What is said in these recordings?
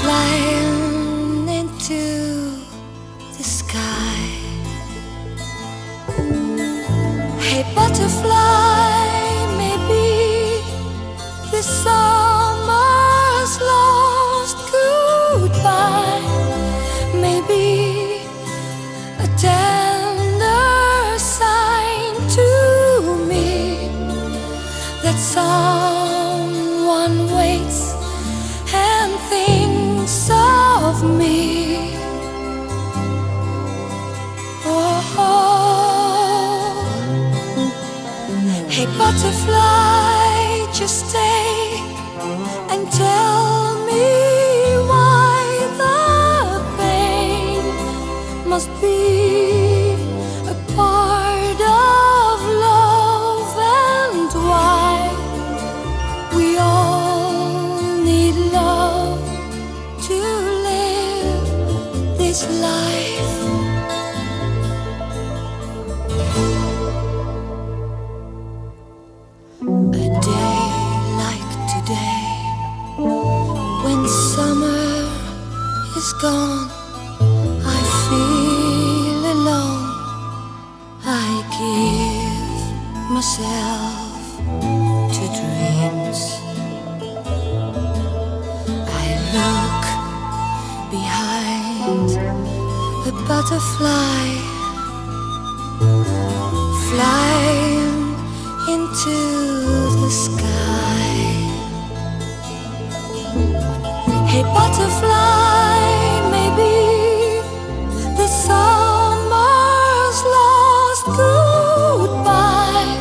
flying into the sky. Hey, butterfly, thinks of me. Oh, hey butterfly, just stay and tell me why the pain must be this life. A day like today, when summer is gone, I feel alone. I give myself to dreams. I look behind a butterfly flying into the sky. Hey, butterfly, maybe the summer's lost goodbye.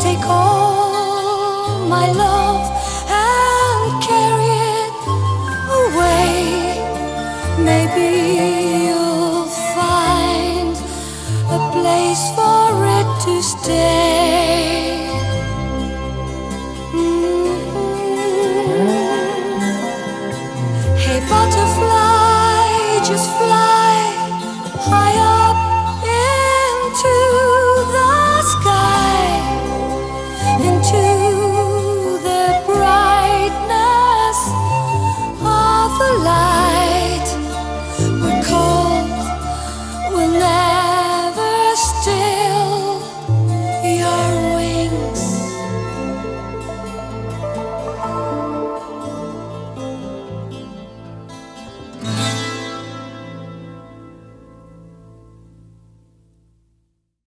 Take all my love. to stay. Mm-hmm. Hey, butterfly, just.